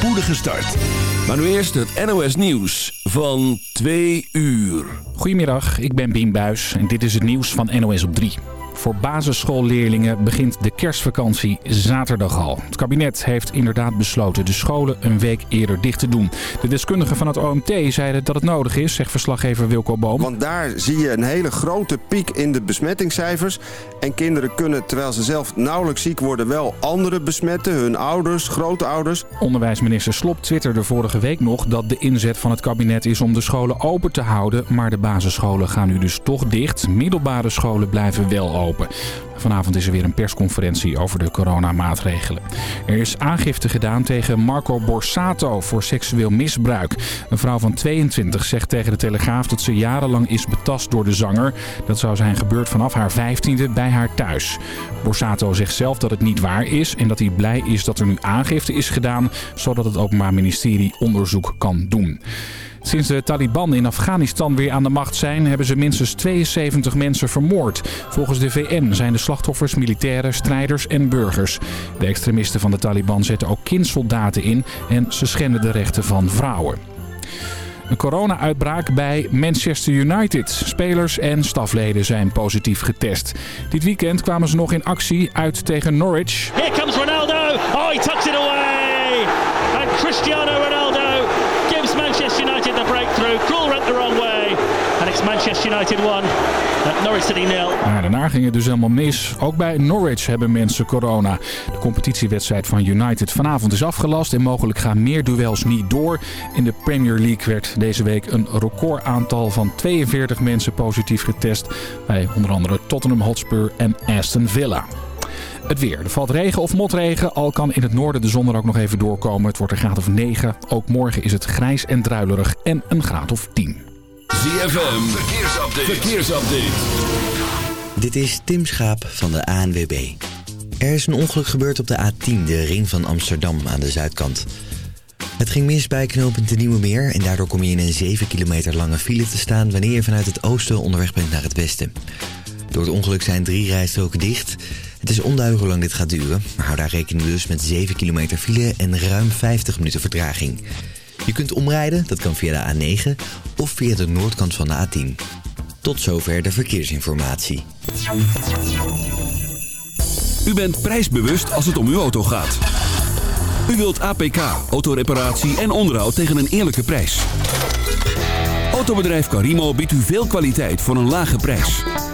spoedige start. Maar nu eerst het NOS Nieuws van 2 uur. Goedemiddag, ik ben Bien Buis en dit is het nieuws van NOS op 3. Voor basisschoolleerlingen begint de kerstvakantie zaterdag al. Het kabinet heeft inderdaad besloten de scholen een week eerder dicht te doen. De deskundigen van het OMT zeiden dat het nodig is, zegt verslaggever Wilco Boom. Want daar zie je een hele grote piek in de besmettingscijfers. En kinderen kunnen, terwijl ze zelf nauwelijks ziek worden, wel anderen besmetten. Hun ouders, grootouders. Onderwijsminister Slop twitterde vorige week nog dat de inzet van het kabinet is om de scholen open te houden. Maar de basisscholen gaan nu dus toch dicht. Middelbare scholen blijven wel open. Vanavond is er weer een persconferentie over de coronamaatregelen. Er is aangifte gedaan tegen Marco Borsato voor seksueel misbruik. Een vrouw van 22 zegt tegen de Telegraaf dat ze jarenlang is betast door de zanger. Dat zou zijn gebeurd vanaf haar 15e bij haar thuis. Borsato zegt zelf dat het niet waar is en dat hij blij is dat er nu aangifte is gedaan... zodat het Openbaar Ministerie onderzoek kan doen. Sinds de Taliban in Afghanistan weer aan de macht zijn, hebben ze minstens 72 mensen vermoord. Volgens de VN zijn de slachtoffers militairen, strijders en burgers. De extremisten van de Taliban zetten ook kindsoldaten in en ze schenden de rechten van vrouwen. Een corona-uitbraak bij Manchester United. Spelers en stafleden zijn positief getest. Dit weekend kwamen ze nog in actie uit tegen Norwich. Here comes Ronaldo. Oh, he tucks it away. And Cristiano Manchester United 1 at Norwich City 0. Maar daarna ging het dus helemaal mis. Ook bij Norwich hebben mensen corona. De competitiewedstrijd van United vanavond is afgelast en mogelijk gaan meer duels niet door. In de Premier League werd deze week een recordaantal van 42 mensen positief getest. Bij onder andere Tottenham Hotspur en Aston Villa. Het weer. Er valt regen of motregen. Al kan in het noorden de zon er ook nog even doorkomen. Het wordt een graad of 9. Ook morgen is het grijs en druilerig en een graad of 10. ZFM, verkeersupdate. verkeersupdate. Dit is Tim Schaap van de ANWB. Er is een ongeluk gebeurd op de A10, de ring van Amsterdam aan de zuidkant. Het ging mis bij knooppunt de Nieuwe Meer en daardoor kom je in een 7 kilometer lange file te staan wanneer je vanuit het oosten onderweg bent naar het westen. Door het ongeluk zijn drie rijstroken dicht. Het is onduidelijk hoe lang dit gaat duren, maar hou daar rekening dus met 7 kilometer file en ruim 50 minuten vertraging. Je kunt omrijden, dat kan via de A9 of via de noordkant van de A10. Tot zover de verkeersinformatie. U bent prijsbewust als het om uw auto gaat. U wilt APK, autoreparatie en onderhoud tegen een eerlijke prijs. Autobedrijf Carimo biedt u veel kwaliteit voor een lage prijs.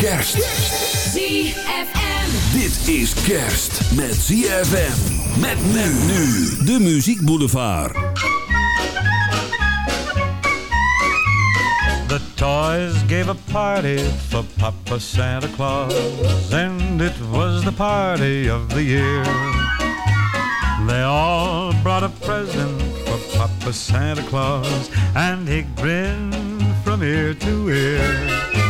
Kerst. ZFM. Dit is kerst met ZFM. Met men nu. De Muziek Boulevard. The toys gave a party for Papa Santa Claus, and it was the party of the year. They all brought a present for Papa Santa Claus, and he grinned from ear to ear.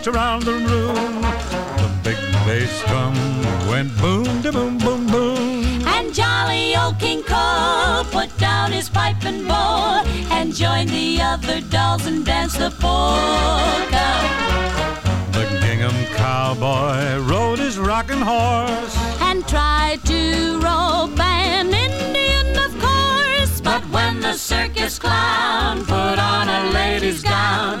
marched around the room. The big bass drum went boom, da boom, boom, boom. And jolly old King Cole put down his pipe and bowl and joined the other dolls and danced the polka. The gingham cowboy rode his rocking horse. and tried to rope an Indian, of course. But when the circus clown put on a lady's gown,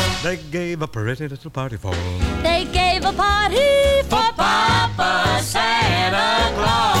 They gave a pretty little party for They gave a party for Papa Santa Claus.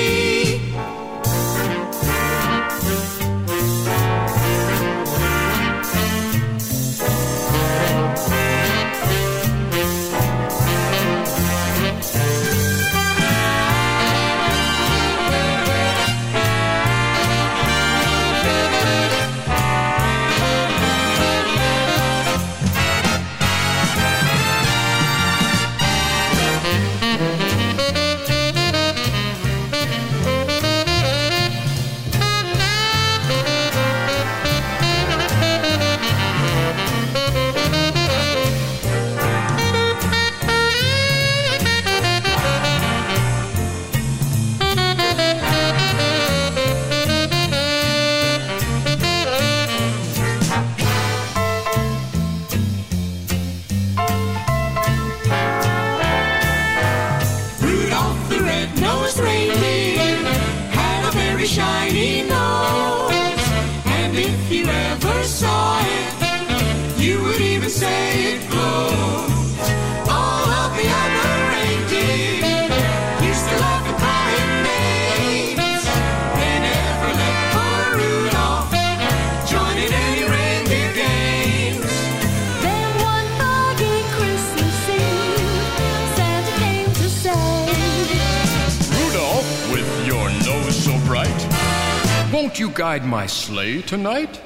my sleigh tonight?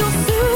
you through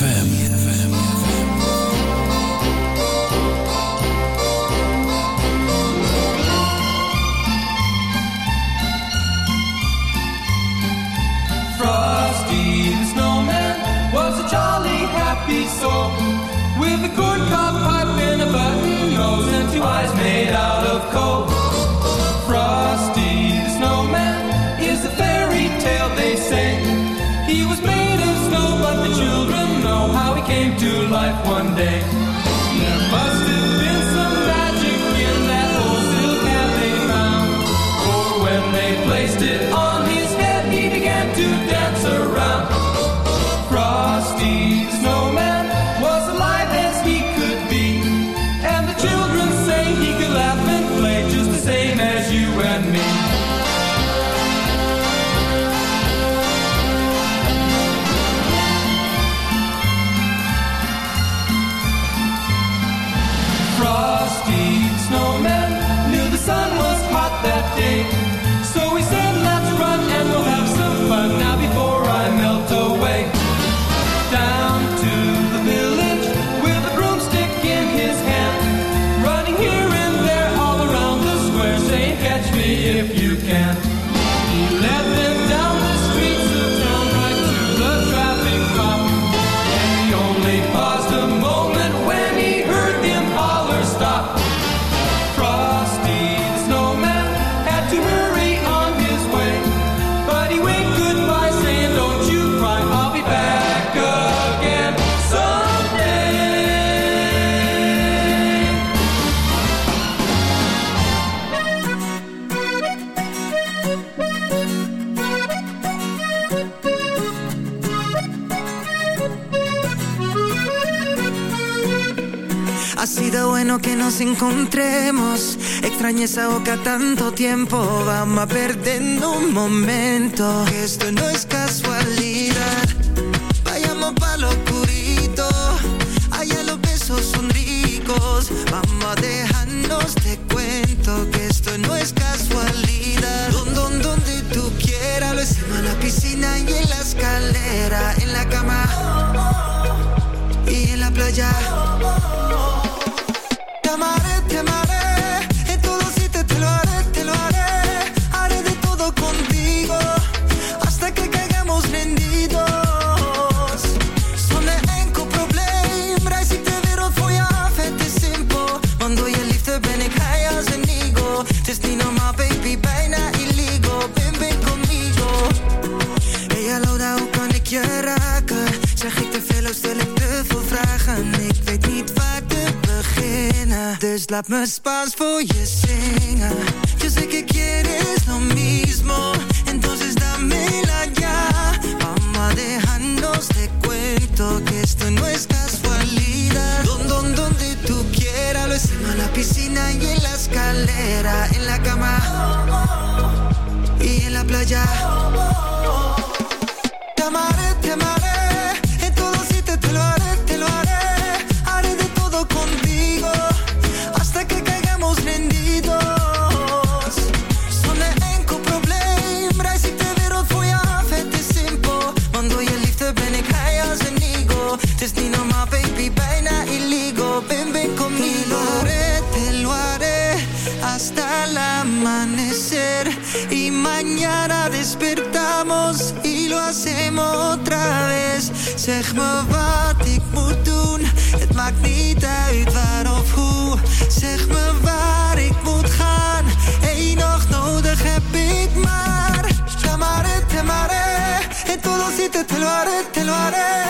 ZFM. nos encontremos. Extrañé esa boca tanto tiempo. Vamos a perder un momento. Esto no es casualidad. Vayamos pa' lo oscurito. Allá los besos son ricos. Vamos a dejar Christmas pas voor je zingen. Yo sé que quieres lo mismo, entonces dámela ya. Vamos a dejarnos de cuento que esto no es casualidad. Don, don, donde tú quieras, lo hicimos en la piscina y en la escalera, en la cama y en la playa te luare, te luare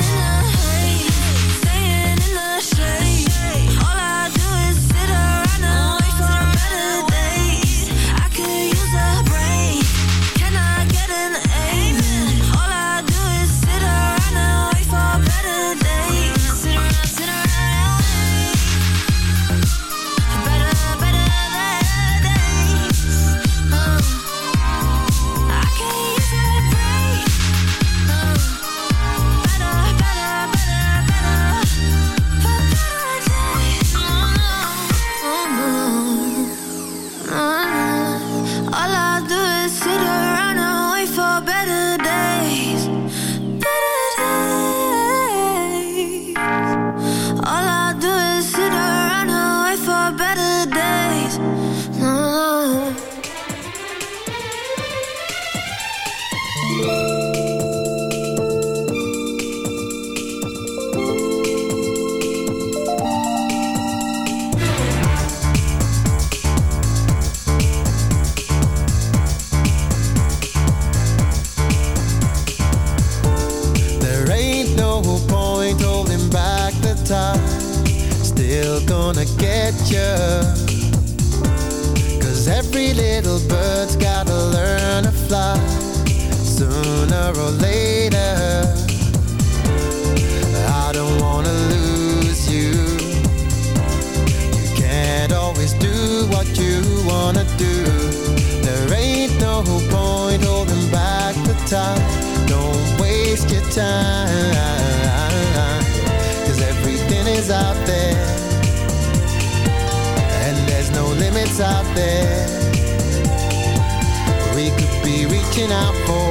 Later. I don't wanna lose you. You can't always do what you wanna do. There ain't no point holding back the. Don't waste your time. Cause everything is out there. And there's no limits out there. We could be reaching out for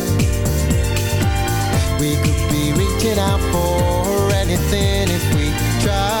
Reaching out for anything if we try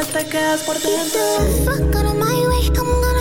te quedas por dentro. Fuck out of my way, I'm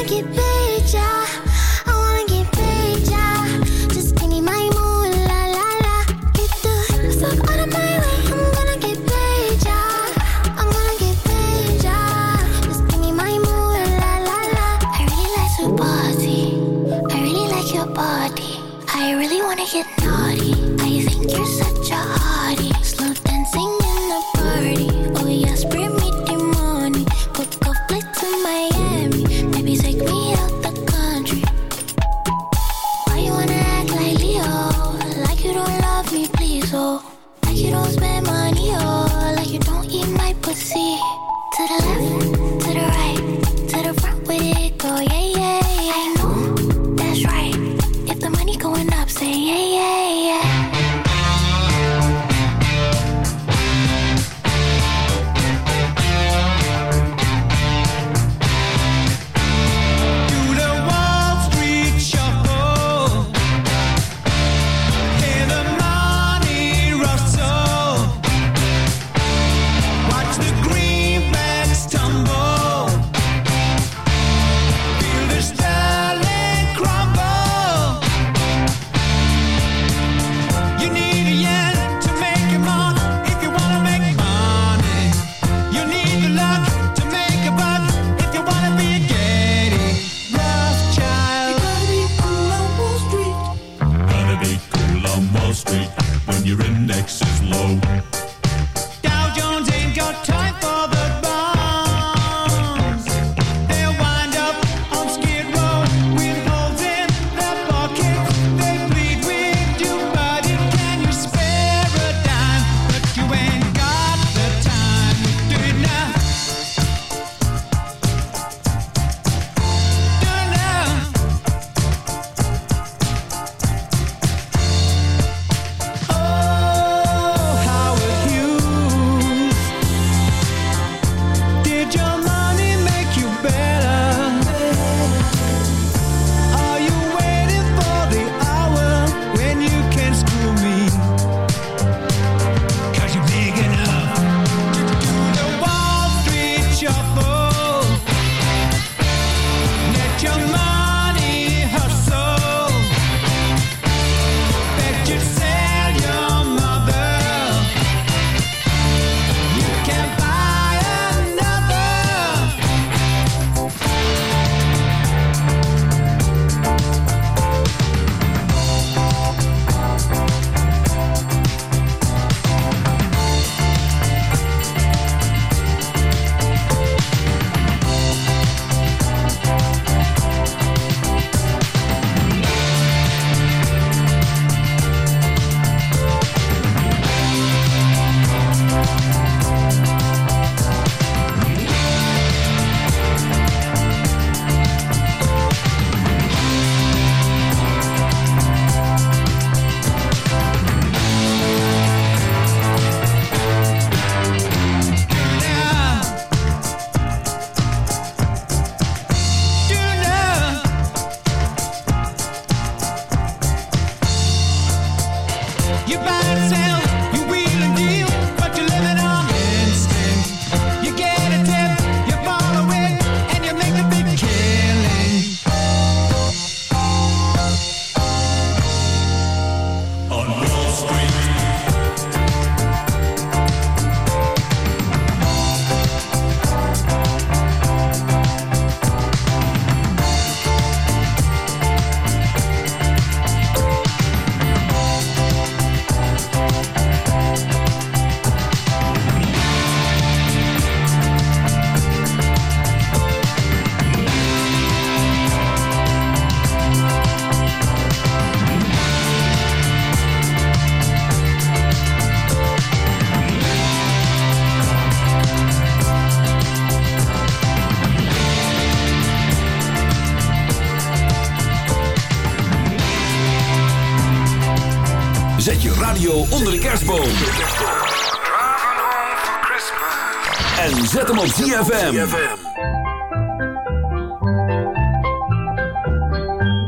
ZFM.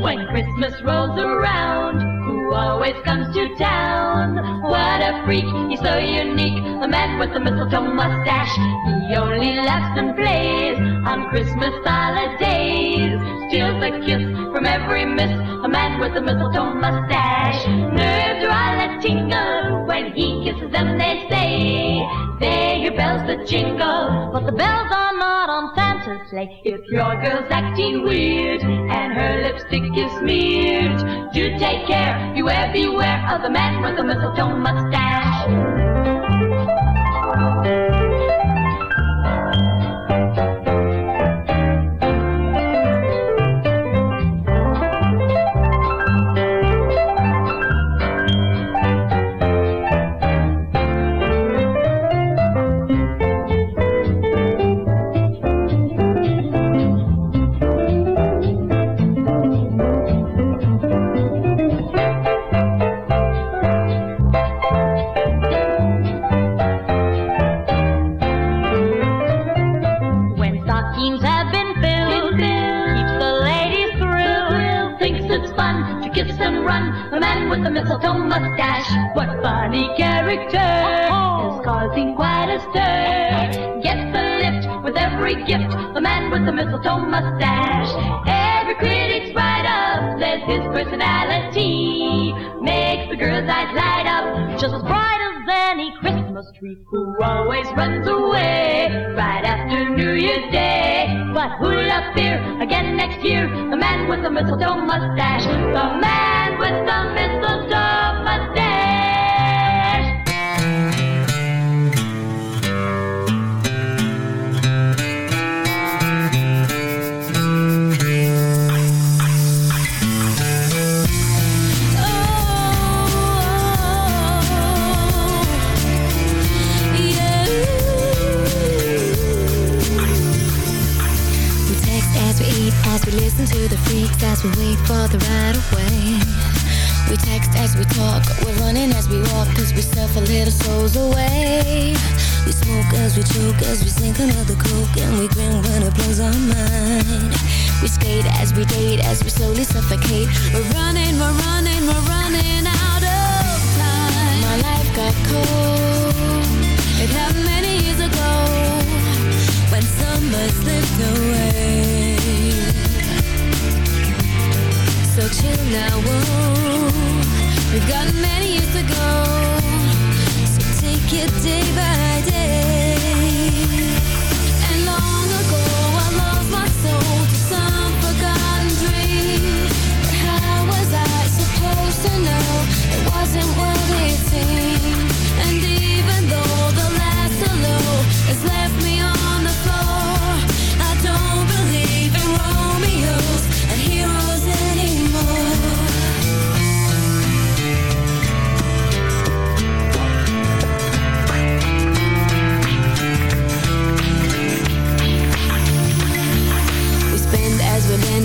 When Christmas rolls around, who always comes to town? What a freak, he's so unique, the man with the mistletoe mustache. He only laughs and plays on Christmas Sleigh. If your girl's acting weird and her lipstick is smeared, do take care, beware, beware of the man with the mistletoe mustache. Mistletoe mustache. Take it day by day.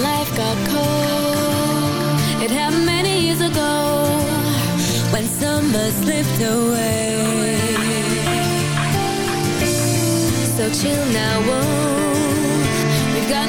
Life got cold. It happened many years ago when summer slipped away. So chill now, whoa. We've got